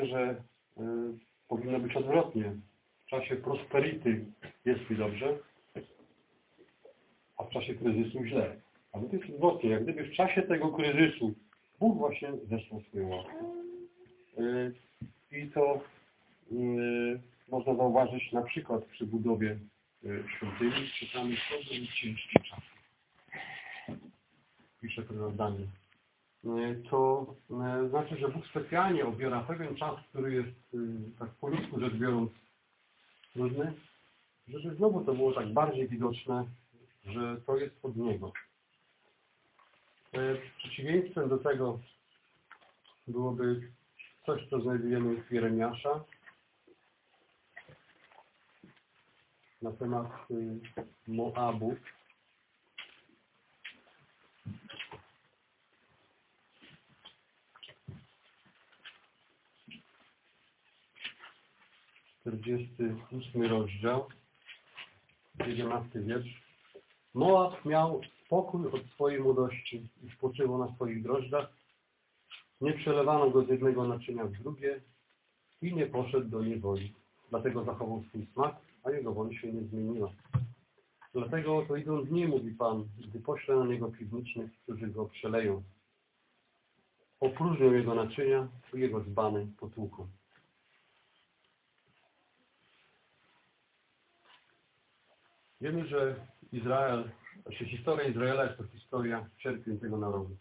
się, że y, powinno być odwrotnie. W czasie prosperity jest mi dobrze, a w czasie kryzysu źle. Ale to jest odwrotnie. Jak gdyby w czasie tego kryzysu Bóg właśnie zesłał swoją łaskę. Y, I to y, można zauważyć na przykład przy budowie świątyni, czytamy to był ciężki czas. Pisze to zdanie. Y, To y, znaczy, że Bóg specjalnie obiera pewien czas, który jest, y, tak po ludzku rzecz biorąc, trudny, żeby znowu to było tak bardziej widoczne, że to jest od Niego. Przeciwieństwem do tego byłoby coś, co znajdujemy w Jeremiasza na temat Moabu. Czterdziesty ósmy rozdział, jedenasty wiersz. Moab miał spokój od swojej młodości i spoczywał na swoich drożdżach. Nie przelewano go z jednego naczynia w drugie i nie poszedł do niewoli. Dlatego zachował swój smak, a jego wola się nie zmieniła. Dlatego oto idą dni, mówi Pan, gdy poślę na niego piwnicznych, którzy go przeleją. Opróżnią jego naczynia i jego dzbany potłuką. Wiemy, że Izrael, znaczy historia Izraela jest to historia cierpień tego narodu.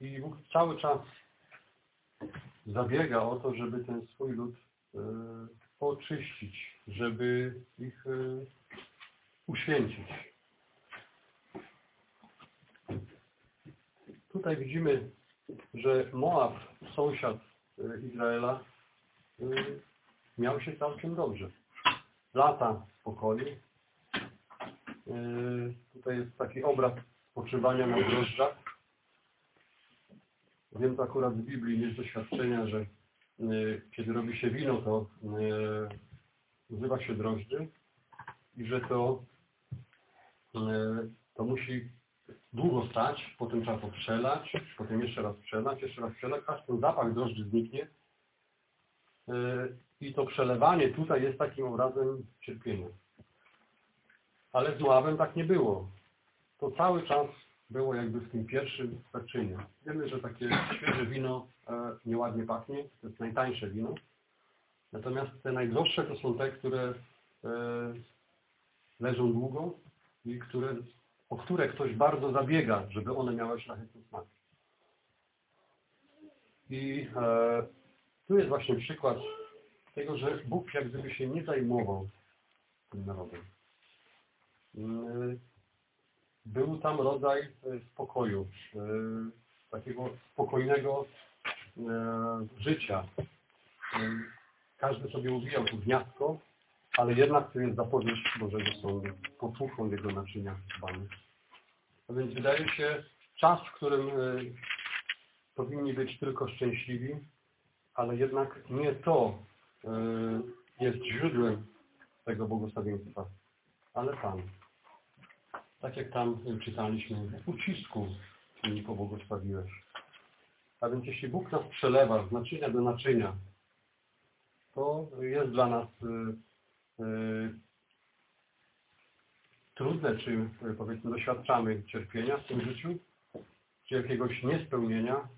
I Bóg cały czas zabiega o to, żeby ten swój lud e, oczyścić, żeby ich e, uświęcić. Tutaj widzimy, że Moab, sąsiad e, Izraela, miał się całkiem dobrze. Lata spokoju. E, Tutaj jest taki obraz spoczywania na drożdżach. Wiem to akurat z Biblii, jest doświadczenia, że y, kiedy robi się wino, to y, używa się drożdży i że to, y, to musi długo stać, potem trzeba to przelać, potem jeszcze raz przelać, jeszcze raz przelać, aż ten zapach drożdży zniknie. I to przelewanie tutaj jest takim obrazem cierpienia. Ale z Moabem tak nie było. To cały czas było jakby w tym pierwszym zaczynie. Wiemy, że takie świeże wino e, nieładnie pachnie, to jest najtańsze wino. Natomiast te najdroższe to są te, które e, leżą długo i które, o które ktoś bardzo zabiega, żeby one miały szlachetny smak. I e, tu jest właśnie przykład tego, że Bóg jak gdyby się nie zajmował tym narodem. Mm, był tam rodzaj e, spokoju, e, takiego spokojnego życia. Każdy sobie uwijał tu gniazdko, ale jednak to jest zapowiedź Bożego Sądu, posłuchą Jego naczynia dbania. A więc wydaje się czas, w którym powinni być tylko szczęśliwi, ale jednak nie to jest źródłem tego błogosławieństwa, ale Pan tak jak tam czytaliśmy, ucisku mi pobłogosławiłeś. A więc jeśli Bóg nas przelewa z naczynia do naczynia, to jest dla nas y, y, trudne, czy powiedzmy doświadczamy cierpienia w tym życiu, czy jakiegoś niespełnienia,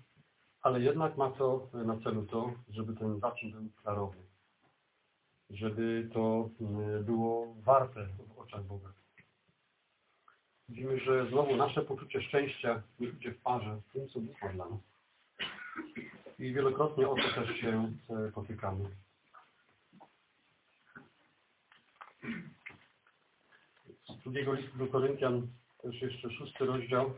ale jednak ma to na celu to, żeby ten zaczyn był klarowny. Żeby to y, było warte w oczach Boga. Widzimy, że znowu nasze poczucie szczęścia nie idzie w parze z tym, co Bóg dla nas. I wielokrotnie o to też się e, potykamy. Z drugiego listu do Koryntian, też jeszcze szósty rozdział.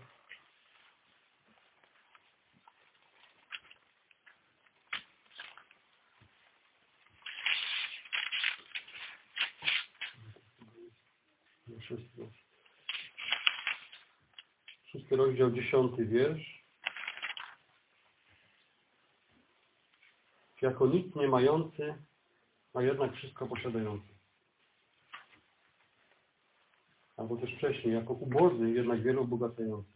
Szósty szósty rozdział, dziesiąty wiersz. Jako nic nie mający, a jednak wszystko posiadający. Albo też wcześniej, jako ubodzy, jednak wielu bogacający.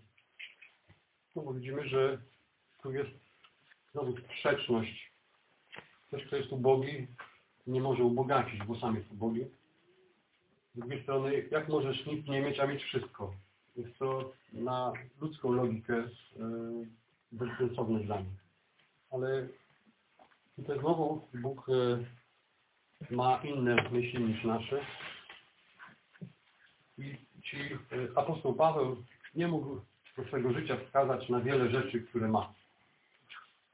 No bo widzimy, że tu jest znowu sprzeczność. Ktoś, kto jest ubogi, nie może ubogacić, bo sam jest ubogi. Z drugiej strony, jak możesz nic nie mieć, a mieć wszystko? Jest to na ludzką logikę yy, bezsensowne dla mnie. Ale tutaj znowu Bóg yy, ma inne myśli niż nasze. I ci yy, apostoł Paweł nie mógł swojego życia wskazać na wiele rzeczy, które ma.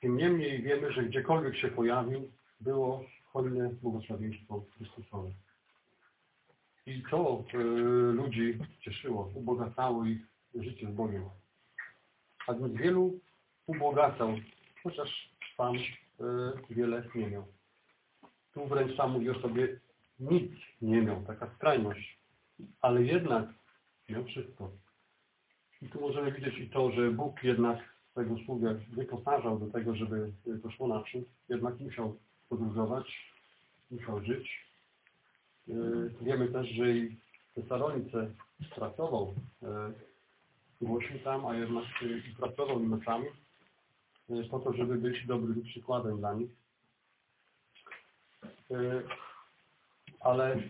Tym niemniej wiemy, że gdziekolwiek się pojawił, było hojne błogosławieństwo Chrystusowe. I to y, ludzi cieszyło, ubogacało ich życie z Bogiem. A więc wielu ubogacał, chociaż Pan y, wiele nie miał. Tu wręcz sam mówi o sobie, nic nie miał, taka skrajność. Ale jednak miał wszystko. I tu możemy widzieć i to, że Bóg jednak swego sługę wyposażał do tego, żeby to szło naprzód. Jednak musiał podróżować, musiał żyć. Yy, Wiemy też, że i w Tesalonice pracował, yy, głosił tam, a jednak i pracował nocami po to, żeby być dobrym przykładem dla nich. Ale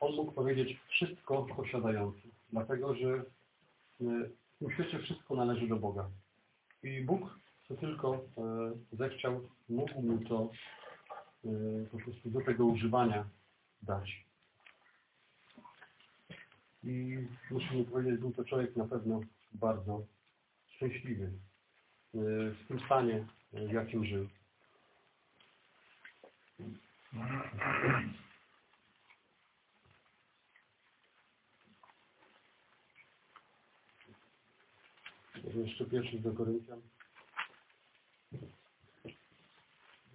on mógł powiedzieć wszystko posiadający, dlatego że w tym świecie wszystko należy do Boga. I Bóg, co tylko zechciał, mógł mu to po prostu do tego używania dać. I musimy powiedzieć, był to człowiek na pewno bardzo szczęśliwy e, w tym stanie, w jakim żył. Jeszcze pierwszy do Koryntian.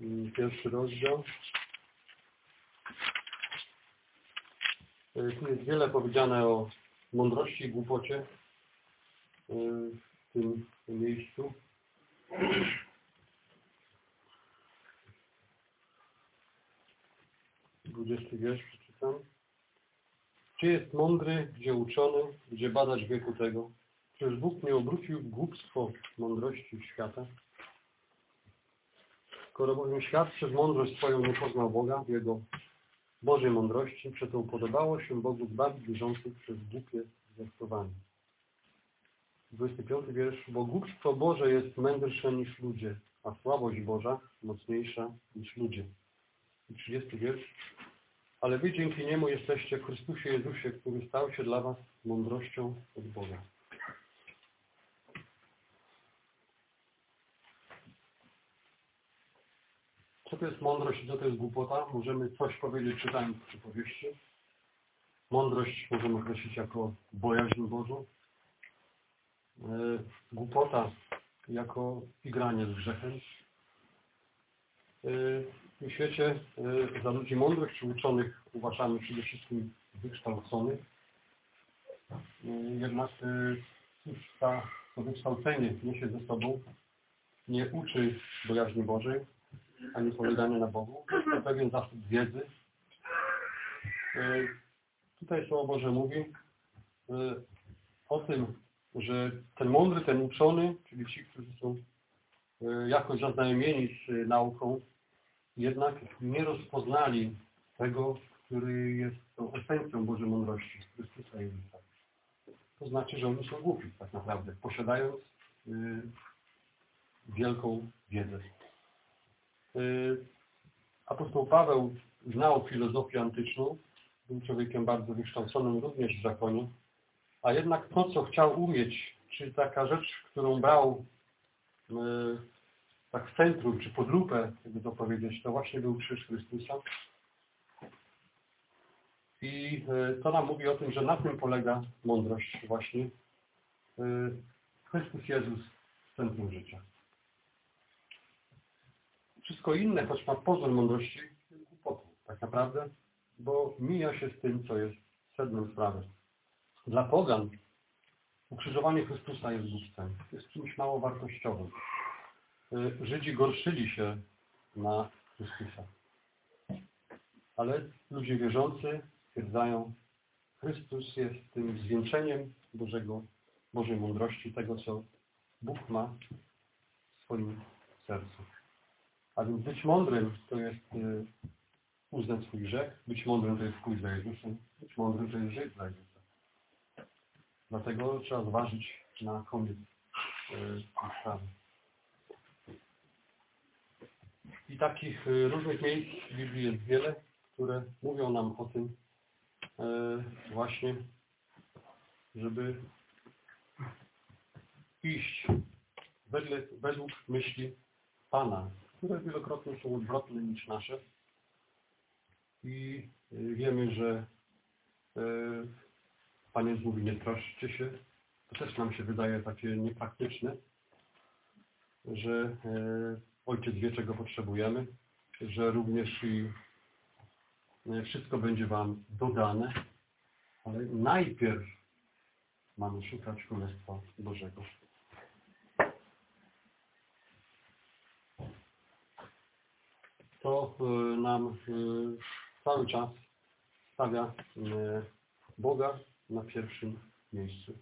Mm, Pierwszy rozdział. E, Tu jest wiele powiedziane o mądrości i głupocie e, w tym miejscu. Dwudziesty wiersz przeczytam. Gdzie jest mądry, gdzie uczony, gdzie badać wieku tego? Czyż Bóg nie obrócił głupstwo mądrości świata? Skoro bowiem świat przez mądrość swoją nie poznał Boga Jego Bożej mądrości, przeto podobało się Bogu zbawić wierzących przez głupie zwiastowanie. 25 wiersz. Bo głupstwo Boże jest mędrsze niż ludzie, a słabość Boża mocniejsza niż ludzie. I 30 wiersz. Ale wy dzięki Niemu jesteście w Chrystusie Jezusie, który stał się dla was mądrością od Boga. Co to jest mądrość i co to jest głupota? Możemy coś powiedzieć czytając przypowieści. Mądrość możemy określić jako bojaźń Bożą. E, Głupota jako igranie z grzechem. E, W świecie e, za ludzi mądrych czy uczonych uważamy przede wszystkim wykształconych. Jednak ta, to wykształcenie niesie ze sobą nie uczy bojaźni Bożej, ani polegania na Bogu. Jest to pewien zasób wiedzy. E, Tutaj Słowo Boże mówi e, o tym, że ten mądry, ten uczony, czyli ci, którzy są e, jakoś zaznajomieni z nauką, jednak nie rozpoznali tego, który jest tą esencją Bożej mądrości, Chrystusa Jezusa. To znaczy, że oni są głupi tak naprawdę, posiadając wielką wiedzę. Y, Apostoł Paweł znał filozofię antyczną, był człowiekiem bardzo wykształconym również w zakonie, a jednak to, co chciał umieć, czy taka rzecz, którą brał y, tak w centrum, czy pod lupę, jakby to powiedzieć, to właśnie był krzyż Chrystusa. I y, to nam mówi o tym, że na tym polega mądrość właśnie. Chrystus Jezus w centrum życia. Wszystko inne, choć ma pozór mądrości, głupotą, tak naprawdę, bo mija się z tym, co jest sednem sprawy. Dla pogan ukrzyżowanie Chrystusa jest głupstwem, jest czymś mało wartościowym. Y, Żydzi gorszyli się na Chrystusa. Ale ludzie wierzący stwierdzają, Chrystus jest tym zwieńczeniem Bożego, Bożej mądrości, tego, co Bóg ma w swoim sercu. A więc być mądrym to jest y, uznać swój grzech, być mądrym to jest pójść za Jezusem, być mądrym to jest żyć za Jezusem. Dlatego trzeba zważyć na koniec y, tej sprawy. I takich y, różnych miejsc w Biblii jest wiele, które mówią nam o tym właśnie, żeby iść według myśli Pana, które wielokrotnie są odwrotne niż nasze. I y, wiemy, że y, Pan Jezus mówi, nie troszczcie się. To też nam się wydaje takie niepraktyczne, że y, Ojciec wie, czego potrzebujemy, że również i wszystko będzie Wam dodane, ale najpierw mamy szukać Królestwa Bożego. To y, nam y, cały czas stawia y, Boga na pierwszym miejscu.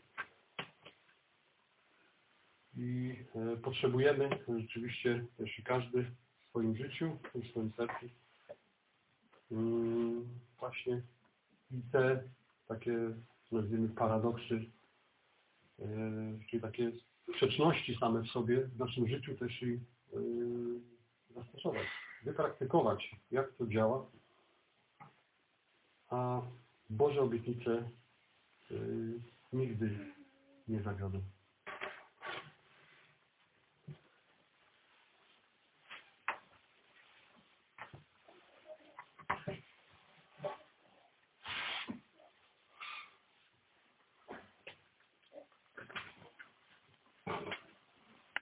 I potrzebujemy rzeczywiście też i każdy w swoim życiu, w swoim sercu właśnie te takie nazwijmy paradoksy, czyli takie sprzeczności same w sobie w naszym życiu też i zastosować, wypraktykować, jak to działa, a Boże obietnice y, nigdy nie zawiodą.